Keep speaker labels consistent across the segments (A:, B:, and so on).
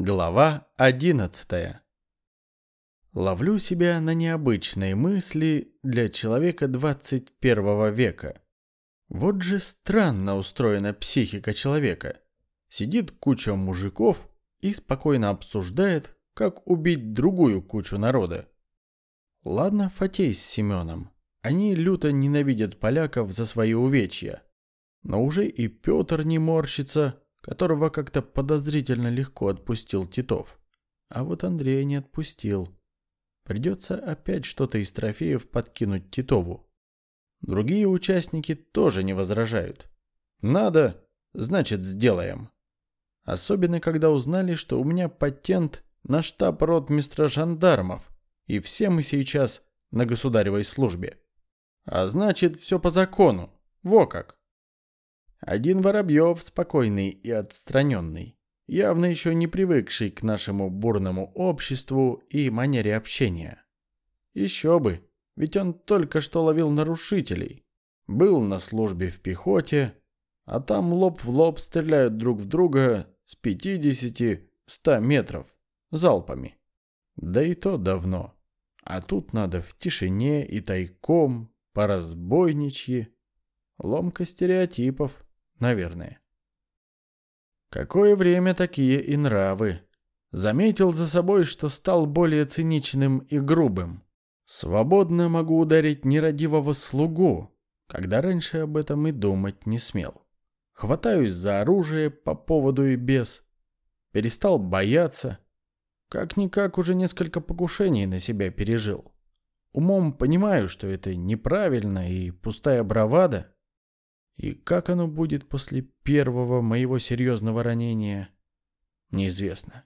A: Глава 11. Ловлю себя на необычные мысли для человека 21 века. Вот же странно устроена психика человека. Сидит куча мужиков и спокойно обсуждает, как убить другую кучу народа. Ладно, Фатей с Семеном. Они люто ненавидят поляков за свои увечья. Но уже и Петр не морщится, которого как-то подозрительно легко отпустил Титов. А вот Андрея не отпустил. Придется опять что-то из трофеев подкинуть Титову. Другие участники тоже не возражают. Надо, значит сделаем. Особенно, когда узнали, что у меня патент на штаб ротмистра жандармов, и все мы сейчас на государевой службе. А значит, все по закону. Во как. Один Воробьев спокойный и отстраненный, явно еще не привыкший к нашему бурному обществу и манере общения. Еще бы, ведь он только что ловил нарушителей, был на службе в пехоте, а там лоб в лоб стреляют друг в друга с 50-100 метров залпами. Да и то давно. А тут надо в тишине и тайком, по разбойничьи. Ломка стереотипов наверное. Какое время такие и нравы. Заметил за собой, что стал более циничным и грубым. Свободно могу ударить нерадивого слугу, когда раньше об этом и думать не смел. Хватаюсь за оружие по поводу и без. Перестал бояться. Как-никак уже несколько покушений на себя пережил. Умом понимаю, что это неправильно и пустая бравада. И как оно будет после первого моего серьезного ранения, неизвестно.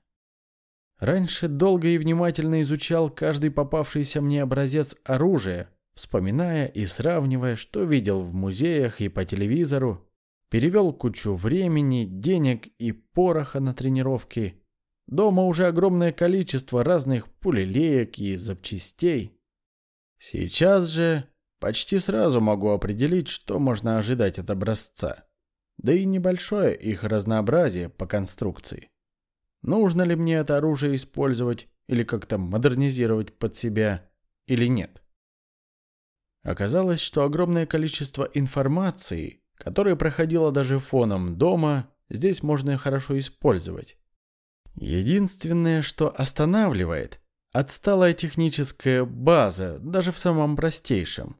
A: Раньше долго и внимательно изучал каждый попавшийся мне образец оружия, вспоминая и сравнивая, что видел в музеях и по телевизору, перевел кучу времени, денег и пороха на тренировки. Дома уже огромное количество разных пулелеек и запчастей. Сейчас же Почти сразу могу определить, что можно ожидать от образца. Да и небольшое их разнообразие по конструкции. Нужно ли мне это оружие использовать или как-то модернизировать под себя или нет? Оказалось, что огромное количество информации, которое проходило даже фоном дома, здесь можно хорошо использовать. Единственное, что останавливает, отсталая техническая база, даже в самом простейшем.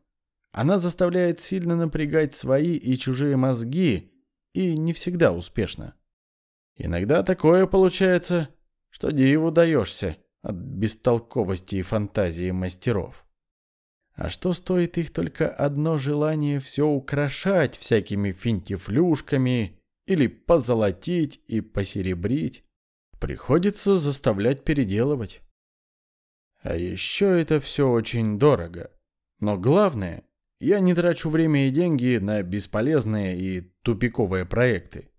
A: Она заставляет сильно напрягать свои и чужие мозги, и не всегда успешно. Иногда такое получается, что диву даешься от бестолковости и фантазии мастеров. А что стоит их только одно желание все украшать всякими финтифлюшками или позолотить и посеребрить? Приходится заставлять переделывать. А еще это все очень дорого. Но главное, я не трачу время и деньги на бесполезные и тупиковые проекты.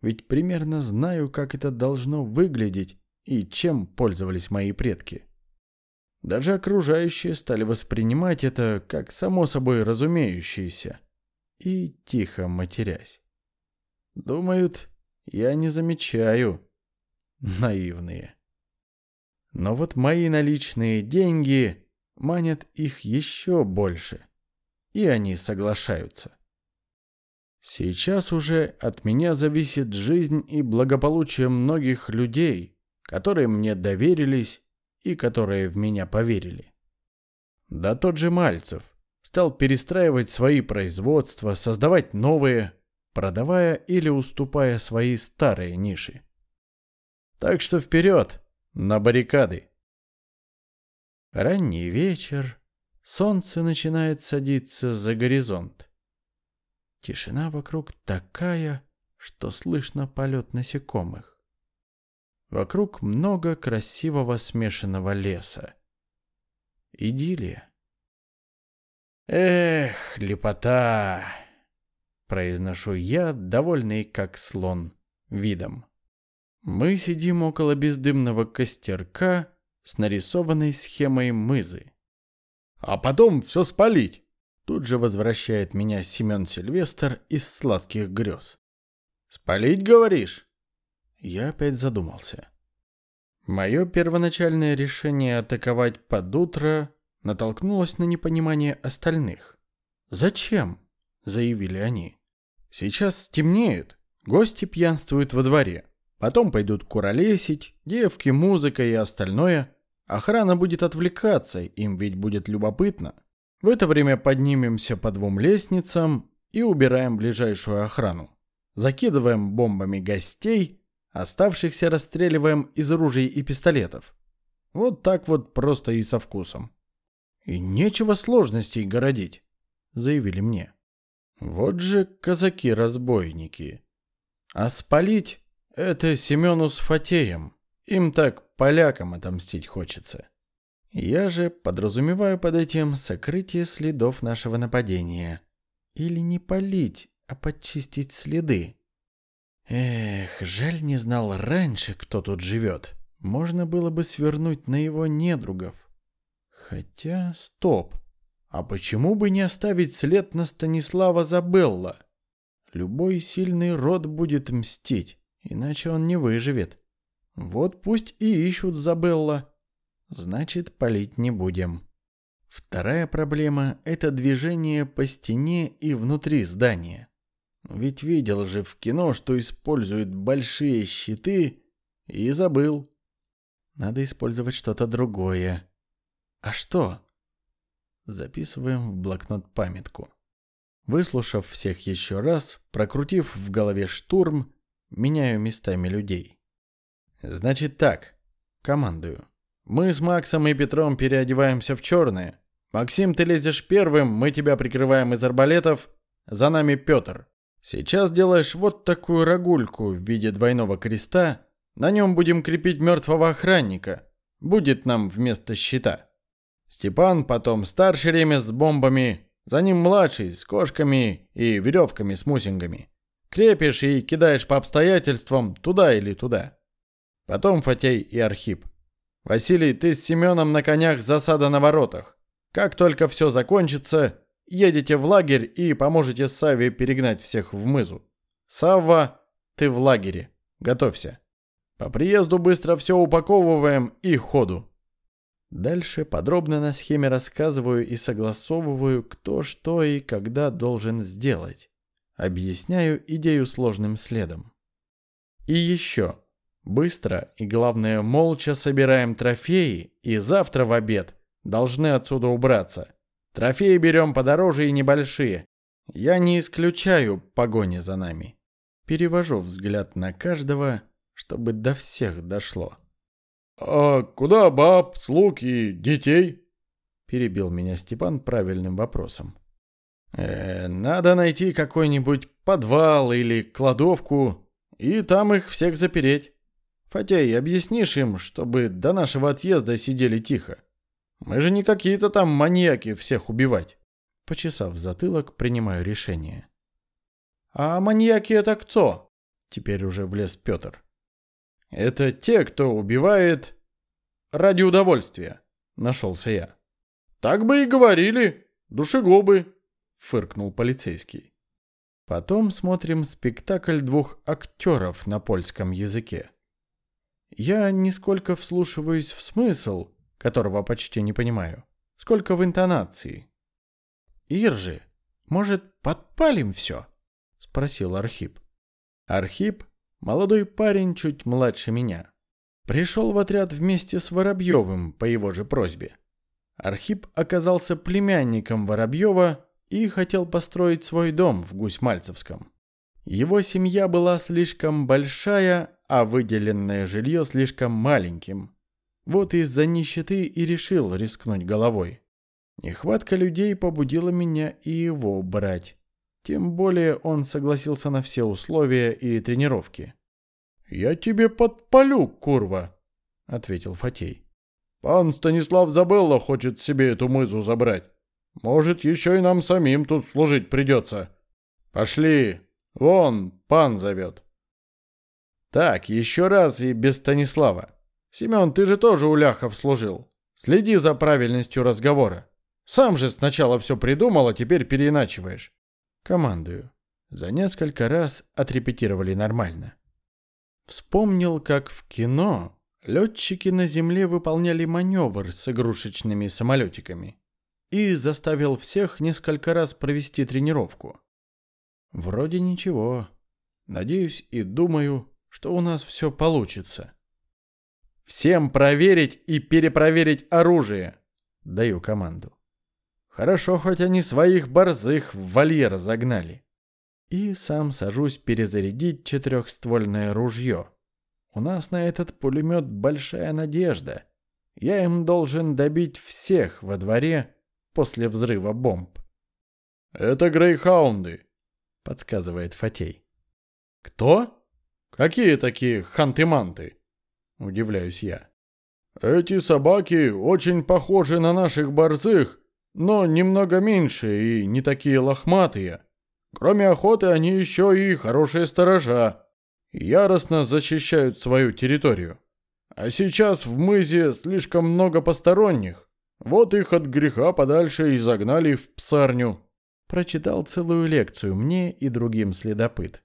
A: Ведь примерно знаю, как это должно выглядеть и чем пользовались мои предки. Даже окружающие стали воспринимать это как само собой разумеющееся и тихо матерясь. Думают, я не замечаю. Наивные. Но вот мои наличные деньги манят их еще больше и они соглашаются. Сейчас уже от меня зависит жизнь и благополучие многих людей, которые мне доверились и которые в меня поверили. Да тот же Мальцев стал перестраивать свои производства, создавать новые, продавая или уступая свои старые ниши. Так что вперед, на баррикады. Ранний вечер, Солнце начинает садиться за горизонт. Тишина вокруг такая, что слышно полет насекомых. Вокруг много красивого смешанного леса. Идиллия. «Эх, лепота!» — произношу я, довольный как слон, видом. Мы сидим около бездымного костерка с нарисованной схемой мызы а потом все спалить. Тут же возвращает меня Семен Сильвестр из сладких грез. «Спалить, говоришь?» Я опять задумался. Мое первоначальное решение атаковать под утро натолкнулось на непонимание остальных. «Зачем?» – заявили они. «Сейчас стемнеет, гости пьянствуют во дворе, потом пойдут куролесить, девки, музыка и остальное. Охрана будет отвлекаться, им ведь будет любопытно. В это время поднимемся по двум лестницам и убираем ближайшую охрану. Закидываем бомбами гостей, оставшихся расстреливаем из ружей и пистолетов. Вот так вот просто и со вкусом. И нечего сложностей городить, заявили мне. Вот же казаки-разбойники. А спалить — это Семену с Фатеем. Им так полякам отомстить хочется. Я же подразумеваю под этим сокрытие следов нашего нападения. Или не полить, а подчистить следы. Эх, жаль не знал раньше, кто тут живет. Можно было бы свернуть на его недругов. Хотя, стоп. А почему бы не оставить след на Станислава Забелла? Любой сильный род будет мстить, иначе он не выживет. Вот пусть и ищут Забелла. Значит, палить не будем. Вторая проблема – это движение по стене и внутри здания. Ведь видел же в кино, что используют большие щиты, и забыл. Надо использовать что-то другое. А что? Записываем в блокнот памятку. Выслушав всех еще раз, прокрутив в голове штурм, меняю местами людей. Значит так, командую. Мы с Максом и Петром переодеваемся в черное. Максим, ты лезешь первым, мы тебя прикрываем из арбалетов. За нами Петр. Сейчас делаешь вот такую рогульку в виде двойного креста. На нем будем крепить мертвого охранника. Будет нам вместо щита. Степан потом старший ремес с бомбами. За ним младший с кошками и веревками с мусингами. Крепишь и кидаешь по обстоятельствам туда или туда. Потом Фатей и Архип. Василий, ты с Семеном на конях засада на воротах. Как только все закончится, Едете в лагерь и поможете Саве перегнать всех в мызу. Савва, ты в лагере. Готовься. По приезду быстро все упаковываем и ходу. Дальше подробно на схеме рассказываю и согласовываю, кто что и когда должен сделать. Объясняю идею сложным следом. И еще. Быстро и, главное, молча собираем трофеи и завтра в обед должны отсюда убраться. Трофеи берем подороже и небольшие. Я не исключаю погони за нами. Перевожу взгляд на каждого, чтобы до всех дошло. «А куда баб, слуг и детей?» Перебил меня Степан правильным вопросом. «Э, «Надо найти какой-нибудь подвал или кладовку, и там их всех запереть. Фатей, объяснишь им, чтобы до нашего отъезда сидели тихо?» Мы же не какие-то там маньяки всех убивать. Почесав затылок, принимаю решение. А маньяки это кто? Теперь уже влез Петр. Это те, кто убивает ради удовольствия, нашелся я. Так бы и говорили, душегубы, фыркнул полицейский. Потом смотрим спектакль двух актеров на польском языке. Я нисколько вслушиваюсь в смысл, которого почти не понимаю, сколько в интонации. «Иржи, может, подпалим все?» — спросил Архип. Архип — молодой парень, чуть младше меня. Пришел в отряд вместе с Воробьевым по его же просьбе. Архип оказался племянником Воробьева и хотел построить свой дом в Гусь-Мальцевском. Его семья была слишком большая, а выделенное жилье слишком маленьким. Вот из-за нищеты и решил рискнуть головой. Нехватка людей побудила меня и его брать. Тем более он согласился на все условия и тренировки. «Я тебе подпалю, курва!» — ответил Фатей. «Пан Станислав Забелла хочет себе эту мызу забрать. Может, еще и нам самим тут служить придется. Пошли, вон, пан зовет». «Так, еще раз и без Станислава. Семен, ты же тоже у ляхов служил. Следи за правильностью разговора. Сам же сначала все придумал, а теперь переиначиваешь. Командую. За несколько раз отрепетировали нормально. Вспомнил, как в кино Летчики на земле выполняли маневр с игрушечными самолетиками и заставил всех несколько раз провести тренировку. Вроде ничего. Надеюсь и думаю, что у нас все получится. Всем проверить и перепроверить оружие, даю команду. Хорошо, хоть они своих борзых в вольер загнали. И сам сажусь перезарядить четырехствольное ружье. У нас на этот пулемет большая надежда. Я им должен добить всех во дворе после взрыва бомб. «Это грейхаунды», — подсказывает Фатей. «Кто? Какие такие ханты-манты?» — удивляюсь я. «Эти собаки очень похожи на наших борзых, но немного меньше и не такие лохматые. Кроме охоты они еще и хорошие сторожа яростно защищают свою территорию. А сейчас в мызе слишком много посторонних. Вот их от греха подальше и загнали в псарню. Прочитал целую лекцию мне и другим следопыт.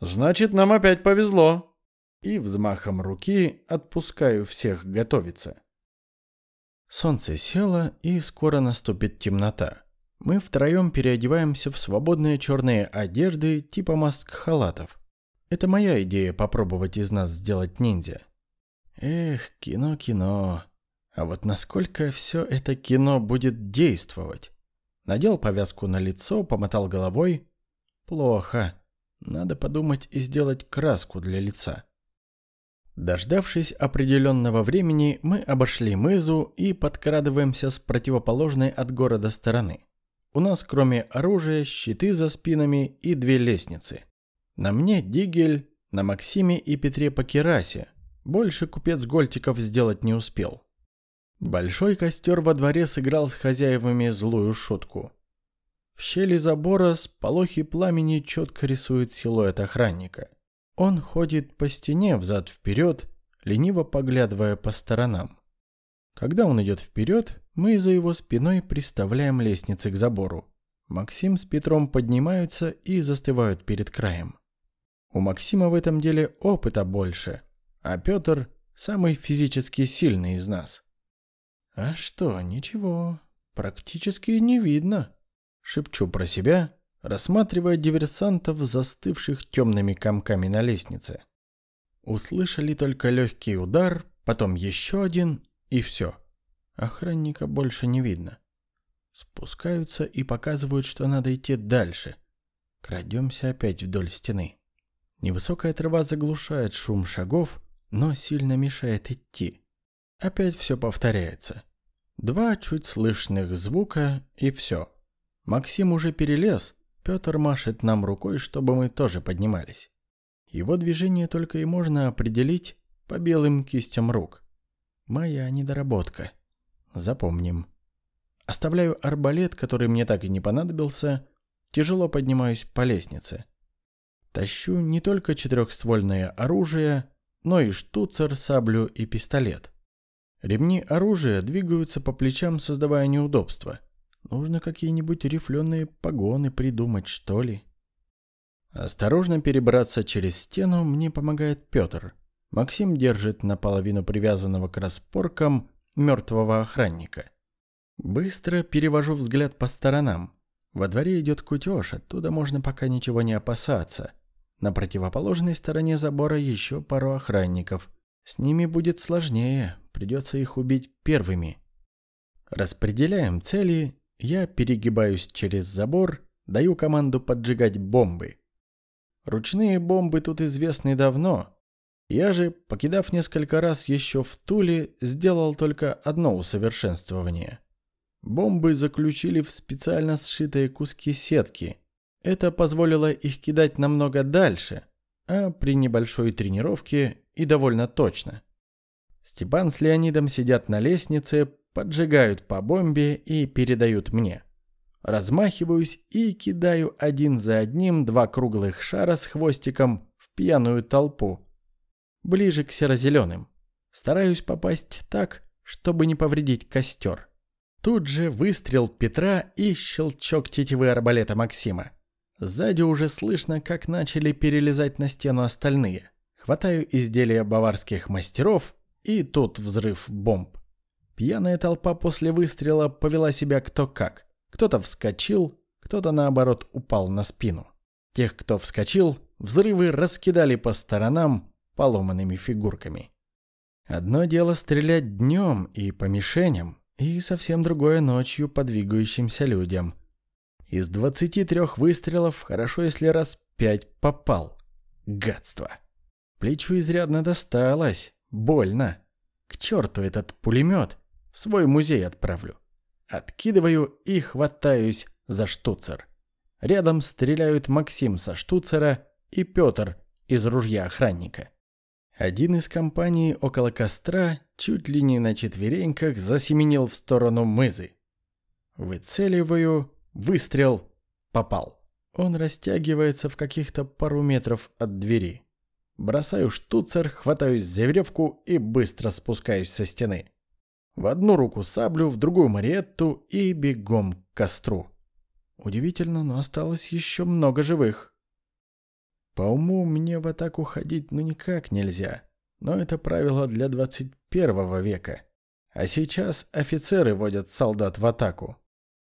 A: Значит, нам опять повезло. И взмахом руки отпускаю всех готовиться. Солнце село, и скоро наступит темнота. Мы втроем переодеваемся в свободные черные одежды типа маск-халатов. Это моя идея попробовать из нас сделать ниндзя. Эх, кино-кино. А вот насколько все это кино будет действовать? Надел повязку на лицо, помотал головой. Плохо. Надо подумать и сделать краску для лица. Дождавшись определенного времени, мы обошли мызу и подкрадываемся с противоположной от города стороны. У нас кроме оружия щиты за спинами и две лестницы. На мне Дигель, на Максиме и Петре по керасе. Больше купец Гольтиков сделать не успел. Большой костер во дворе сыграл с хозяевами злую шутку. В щели забора с полохи пламени четко рисует силуэт охранника. Он ходит по стене взад-вперед, лениво поглядывая по сторонам. Когда он идет вперед, мы за его спиной приставляем лестницы к забору. Максим с Петром поднимаются и застывают перед краем. У Максима в этом деле опыта больше, а Петр самый физически сильный из нас. А что, ничего, практически не видно. Шепчу про себя, рассматривая диверсантов, застывших темными комками на лестнице. Услышали только легкий удар, потом еще один, и все. Охранника больше не видно. Спускаются и показывают, что надо идти дальше. Крадемся опять вдоль стены. Невысокая трава заглушает шум шагов, но сильно мешает идти. Опять все повторяется. Два чуть слышных звука и все. Максим уже перелез, Петр машет нам рукой, чтобы мы тоже поднимались. Его движение только и можно определить по белым кистям рук. Моя недоработка. Запомним. Оставляю арбалет, который мне так и не понадобился, тяжело поднимаюсь по лестнице. Тащу не только четырехствольное оружие, но и штуцер, саблю и пистолет. Ремни оружия двигаются по плечам, создавая неудобства. Нужно какие-нибудь рифленые погоны придумать, что ли. Осторожно перебраться через стену мне помогает Петр. Максим держит наполовину привязанного к распоркам мертвого охранника. Быстро перевожу взгляд по сторонам. Во дворе идет кутеж, оттуда можно пока ничего не опасаться. На противоположной стороне забора еще пару охранников. С ними будет сложнее, придется их убить первыми. Распределяем цели, я перегибаюсь через забор, даю команду поджигать бомбы. Ручные бомбы тут известны давно. Я же, покидав несколько раз еще в Туле, сделал только одно усовершенствование. Бомбы заключили в специально сшитые куски сетки – это позволило их кидать намного дальше, а при небольшой тренировке и довольно точно. Степан с Леонидом сидят на лестнице, поджигают по бомбе и передают мне. Размахиваюсь и кидаю один за одним два круглых шара с хвостиком в пьяную толпу. Ближе к серо-зеленым. Стараюсь попасть так, чтобы не повредить костер. Тут же выстрел Петра и щелчок тетивы арбалета Максима. Сзади уже слышно, как начали перелезать на стену остальные. Хватаю изделия баварских мастеров, и тут взрыв бомб. Пьяная толпа после выстрела повела себя кто как. Кто-то вскочил, кто-то наоборот упал на спину. Тех, кто вскочил, взрывы раскидали по сторонам поломанными фигурками. Одно дело стрелять днем и по мишеням, и совсем другое ночью по двигающимся людям. Из 23 выстрелов хорошо, если раз пять попал. Гадство. Плечу изрядно досталось. Больно. К черту этот пулемет. В свой музей отправлю. Откидываю и хватаюсь за штуцер. Рядом стреляют Максим со штуцера и Петр из ружья охранника. Один из компаний около костра чуть ли не на четвереньках засеменил в сторону мызы. Выцеливаю, выстрел, попал. Он растягивается в каких-то пару метров от двери. Бросаю штуцер, хватаюсь за веревку и быстро спускаюсь со стены. В одну руку саблю, в другую мариетту и бегом к костру. Удивительно, но осталось еще много живых. По уму мне в атаку ходить ну никак нельзя. Но это правило для 21 века. А сейчас офицеры водят солдат в атаку.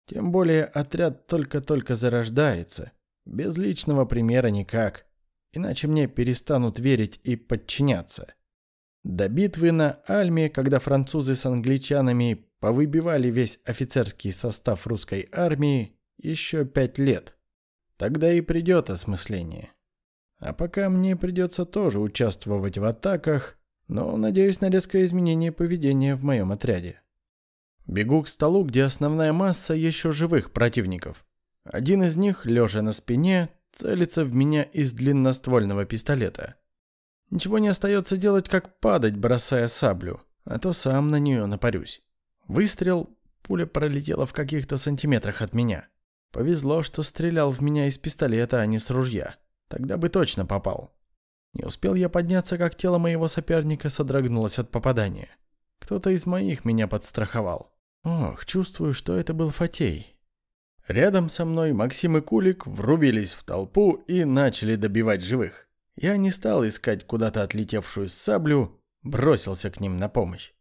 A: Тем более отряд только-только зарождается. Без личного примера никак. Иначе мне перестанут верить и подчиняться. До битвы на Альме, когда французы с англичанами повыбивали весь офицерский состав русской армии, еще пять лет. Тогда и придет осмысление. А пока мне придется тоже участвовать в атаках, но надеюсь на резкое изменение поведения в моем отряде. Бегу к столу, где основная масса еще живых противников. Один из них, лежа на спине, целится в меня из длинноствольного пистолета. Ничего не остается делать, как падать, бросая саблю, а то сам на нее напарюсь. Выстрел, пуля пролетела в каких-то сантиметрах от меня. Повезло, что стрелял в меня из пистолета, а не с ружья. Тогда бы точно попал. Не успел я подняться, как тело моего соперника содрогнулось от попадания. Кто-то из моих меня подстраховал. Ох, чувствую, что это был Фатей. Рядом со мной Максим и Кулик врубились в толпу и начали добивать живых. Я не стал искать куда-то отлетевшую саблю, бросился к ним на помощь.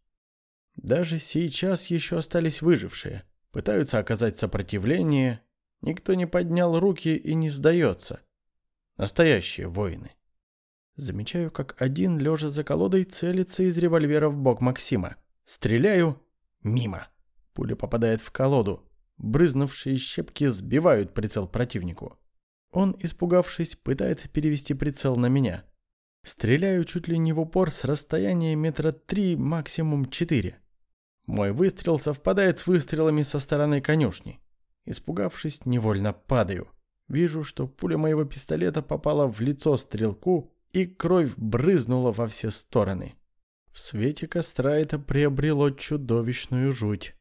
A: Даже сейчас еще остались выжившие. Пытаются оказать сопротивление. Никто не поднял руки и не сдается. Настоящие воины. Замечаю, как один, лежа за колодой, целится из револьвера в бок Максима. Стреляю. Мимо. Пуля попадает в колоду. Брызнувшие щепки сбивают прицел противнику. Он, испугавшись, пытается перевести прицел на меня. Стреляю чуть ли не в упор с расстояния метра три, максимум четыре. Мой выстрел совпадает с выстрелами со стороны конюшни. Испугавшись, невольно падаю. Вижу, что пуля моего пистолета попала в лицо стрелку, и кровь брызнула во все стороны. В свете костра это приобрело чудовищную жуть.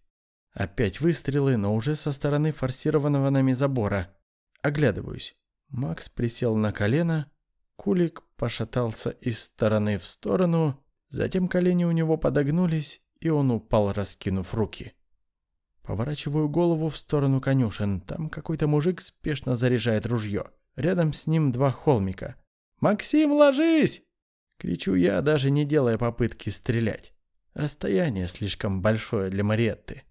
A: Опять выстрелы, но уже со стороны форсированного нами забора. Оглядываюсь. Макс присел на колено, Кулик пошатался из стороны в сторону, затем колени у него подогнулись, и он упал, раскинув руки. Поворачиваю голову в сторону конюшен. Там какой-то мужик спешно заряжает ружье. Рядом с ним два холмика. «Максим, ложись!» Кричу я, даже не делая попытки стрелять. Расстояние слишком большое для Мариетты.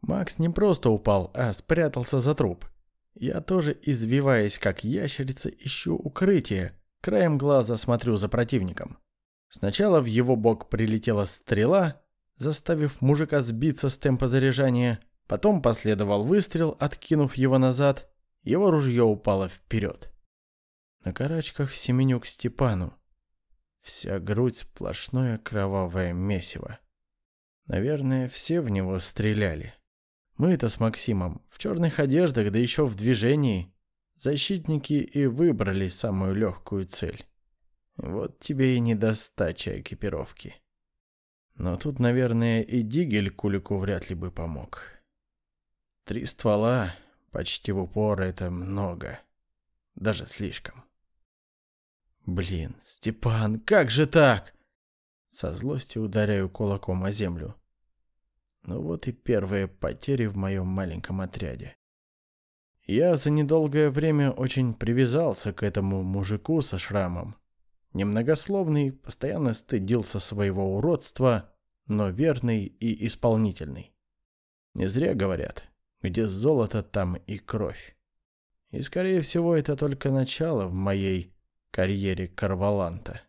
A: Макс не просто упал, а спрятался за труп. Я тоже, извиваясь как ящерица, ищу укрытие. Краем глаза смотрю за противником. Сначала в его бок прилетела стрела, заставив мужика сбиться с темпа заряжания. Потом последовал выстрел, откинув его назад. Его ружье упало вперед. На карачках семеню к Степану. Вся грудь сплошное кровавое месиво. Наверное, все в него стреляли. Мы-то с Максимом в черных одеждах, да еще в движении. Защитники и выбрали самую легкую цель. Вот тебе и недостача экипировки. Но тут, наверное, и Дигель Кулику вряд ли бы помог. Три ствола почти в упор — это много. Даже слишком. Блин, Степан, как же так? Со злости ударяю кулаком о землю. Ну вот и первые потери в моем маленьком отряде. Я за недолгое время очень привязался к этому мужику со шрамом. Немногословный, постоянно стыдился своего уродства, но верный и исполнительный. Не зря говорят, где золото, там и кровь. И, скорее всего, это только начало в моей карьере Карваланта.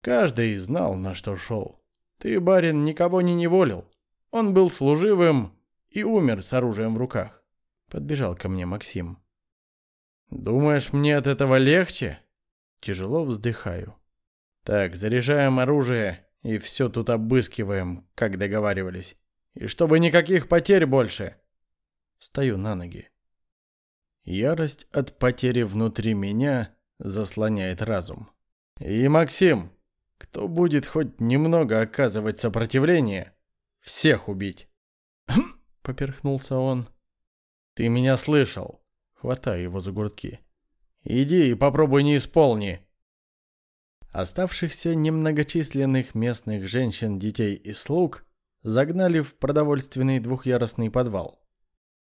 A: Каждый знал, на что шел. Ты, барин, никого не неволил. Он был служивым и умер с оружием в руках. Подбежал ко мне Максим. «Думаешь, мне от этого легче?» Тяжело вздыхаю. «Так, заряжаем оружие и все тут обыскиваем, как договаривались. И чтобы никаких потерь больше!» Встаю на ноги. Ярость от потери внутри меня заслоняет разум. «И, Максим, кто будет хоть немного оказывать сопротивление, всех убить!» поперхнулся он. «Ты меня слышал!» Хватаю его за грудки. «Иди и попробуй не исполни!» Оставшихся немногочисленных местных женщин, детей и слуг загнали в продовольственный двухъярусный подвал.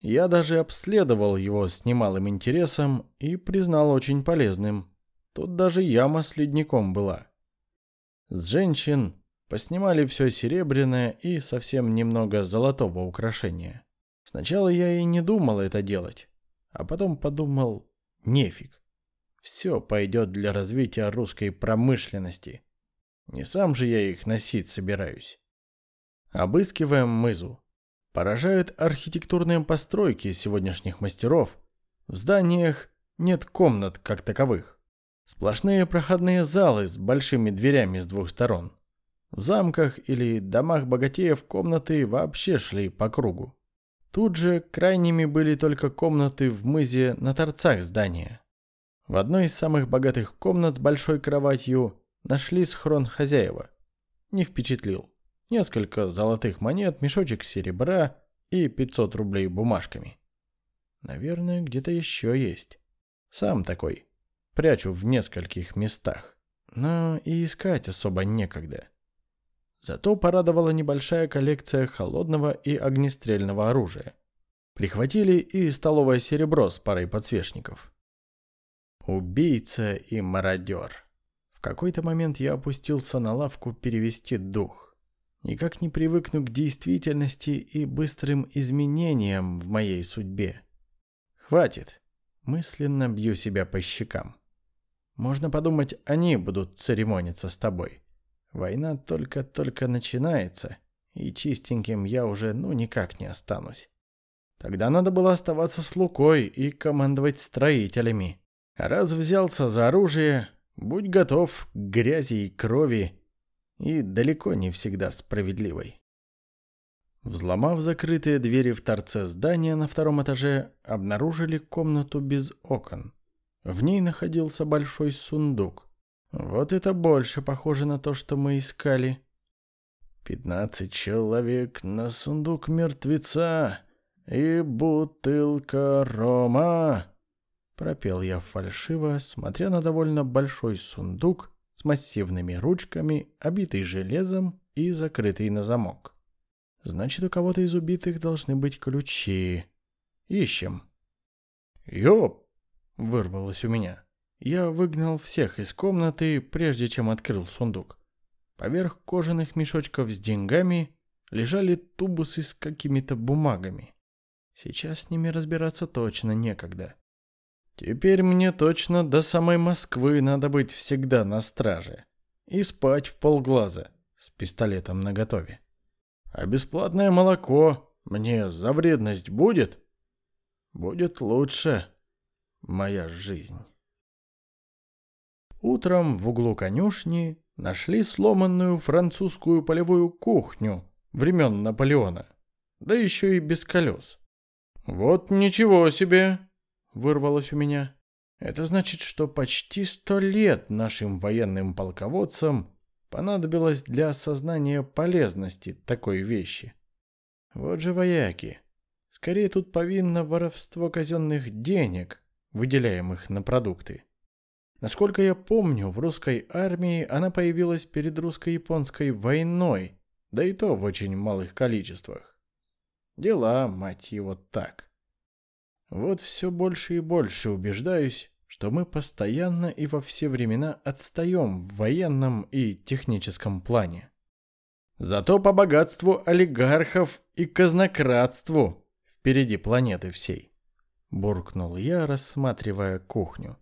A: Я даже обследовал его с немалым интересом и признал очень полезным. Тут даже яма с ледником была. С женщин поснимали все серебряное и совсем немного золотого украшения. Сначала я и не думал это делать, а потом подумал, нефиг. Все пойдет для развития русской промышленности. Не сам же я их носить собираюсь. Обыскиваем мызу. Поражают архитектурные постройки сегодняшних мастеров. В зданиях нет комнат как таковых. Сплошные проходные залы с большими дверями с двух сторон. В замках или домах богатеев комнаты вообще шли по кругу. Тут же крайними были только комнаты в мызе на торцах здания. В одной из самых богатых комнат с большой кроватью нашли схрон хозяева. Не впечатлил. Несколько золотых монет, мешочек серебра и 500 рублей бумажками. Наверное, где-то еще есть. Сам такой. Прячу в нескольких местах. Но и искать особо некогда. Зато порадовала небольшая коллекция холодного и огнестрельного оружия. Прихватили и столовое серебро с парой подсвечников. Убийца и мародер. В какой-то момент я опустился на лавку перевести дух. Никак не привыкну к действительности и быстрым изменениям в моей судьбе. Хватит. Мысленно бью себя по щекам. Можно подумать, они будут церемониться с тобой. Война только-только начинается, и чистеньким я уже ну никак не останусь. Тогда надо было оставаться с Лукой и командовать строителями. раз взялся за оружие, будь готов к грязи и крови, и далеко не всегда справедливой. Взломав закрытые двери в торце здания на втором этаже, обнаружили комнату без окон. В ней находился большой сундук. Вот это больше похоже на то, что мы искали. Пятнадцать человек на сундук мертвеца и бутылка рома. Пропел я фальшиво, смотря на довольно большой сундук с массивными ручками, обитый железом и закрытый на замок. Значит, у кого-то из убитых должны быть ключи. Ищем. «Ёп!» — вырвалось у меня. Я выгнал всех из комнаты, прежде чем открыл сундук. Поверх кожаных мешочков с деньгами лежали тубусы с какими-то бумагами. Сейчас с ними разбираться точно некогда. Теперь мне точно до самой Москвы надо быть всегда на страже. И спать в полглаза с пистолетом наготове. А бесплатное молоко мне за вредность будет? Будет лучше моя жизнь. Утром в углу конюшни нашли сломанную французскую полевую кухню времен Наполеона, да еще и без колес. «Вот ничего себе!» — вырвалось у меня. «Это значит, что почти сто лет нашим военным полководцам понадобилось для осознания полезности такой вещи. Вот же вояки. Скорее тут повинно воровство казенных денег, выделяемых на продукты. Насколько я помню, в русской армии она появилась перед русско-японской войной, да и то в очень малых количествах. Дела, мать его, так. Вот все больше и больше убеждаюсь, что мы постоянно и во все времена отстаем в военном и техническом плане. Зато по богатству олигархов и казнократству впереди планеты всей. Буркнул я, рассматривая кухню.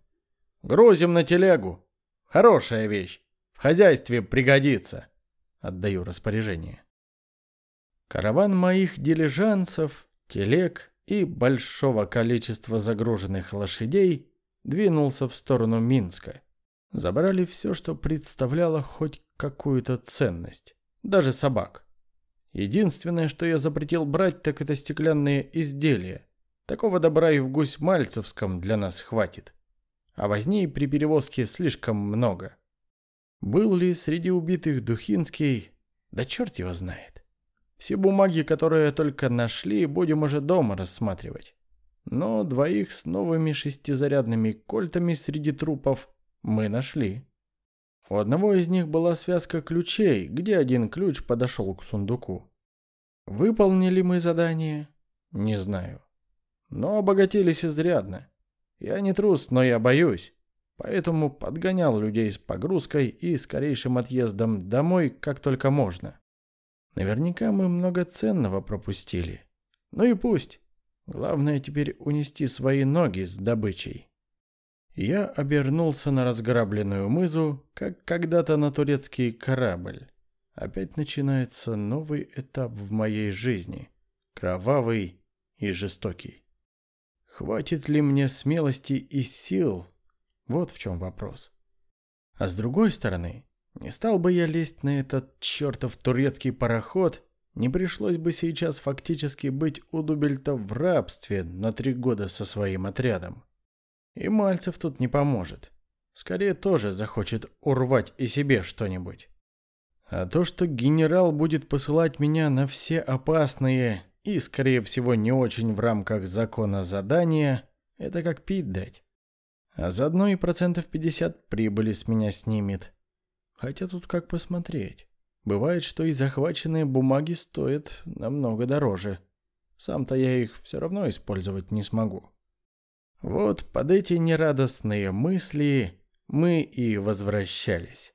A: Грузим на телегу. Хорошая вещь. В хозяйстве пригодится. Отдаю распоряжение. Караван моих дилижансов, телег и большого количества загруженных лошадей двинулся в сторону Минска. Забрали все, что представляло хоть какую-то ценность даже собак. Единственное, что я запретил брать, так это стеклянные изделия. Такого добра и в Гусь-Мальцевском для нас хватит. А возней при перевозке слишком много. Был ли среди убитых Духинский? Да черт его знает. Все бумаги, которые только нашли, будем уже дома рассматривать. Но двоих с новыми шестизарядными кольтами среди трупов мы нашли. У одного из них была связка ключей, где один ключ подошел к сундуку. Выполнили мы задание? Не знаю. Но обогатились изрядно. Я не трус, но я боюсь. Поэтому подгонял людей с погрузкой и скорейшим отъездом домой, как только можно. Наверняка мы много ценного пропустили. Ну и пусть. Главное теперь унести свои ноги с добычей. Я обернулся на разграбленную мызу, как когда-то на турецкий корабль. Опять начинается новый этап в моей жизни. Кровавый и жестокий. Хватит ли мне смелости и сил? Вот в чем вопрос. А с другой стороны, не стал бы я лезть на этот чертов турецкий пароход, не пришлось бы сейчас фактически быть у Дубельта в рабстве на три года со своим отрядом. И Мальцев тут не поможет. Скорее тоже захочет урвать и себе что-нибудь. А то, что генерал будет посылать меня на все опасные и, скорее всего, не очень в рамках закона задания, это как пить дать. А заодно и процентов 50 прибыли с меня снимет. Хотя тут как посмотреть. Бывает, что и захваченные бумаги стоят намного дороже. Сам-то я их все равно использовать не смогу. Вот под эти нерадостные мысли мы и возвращались.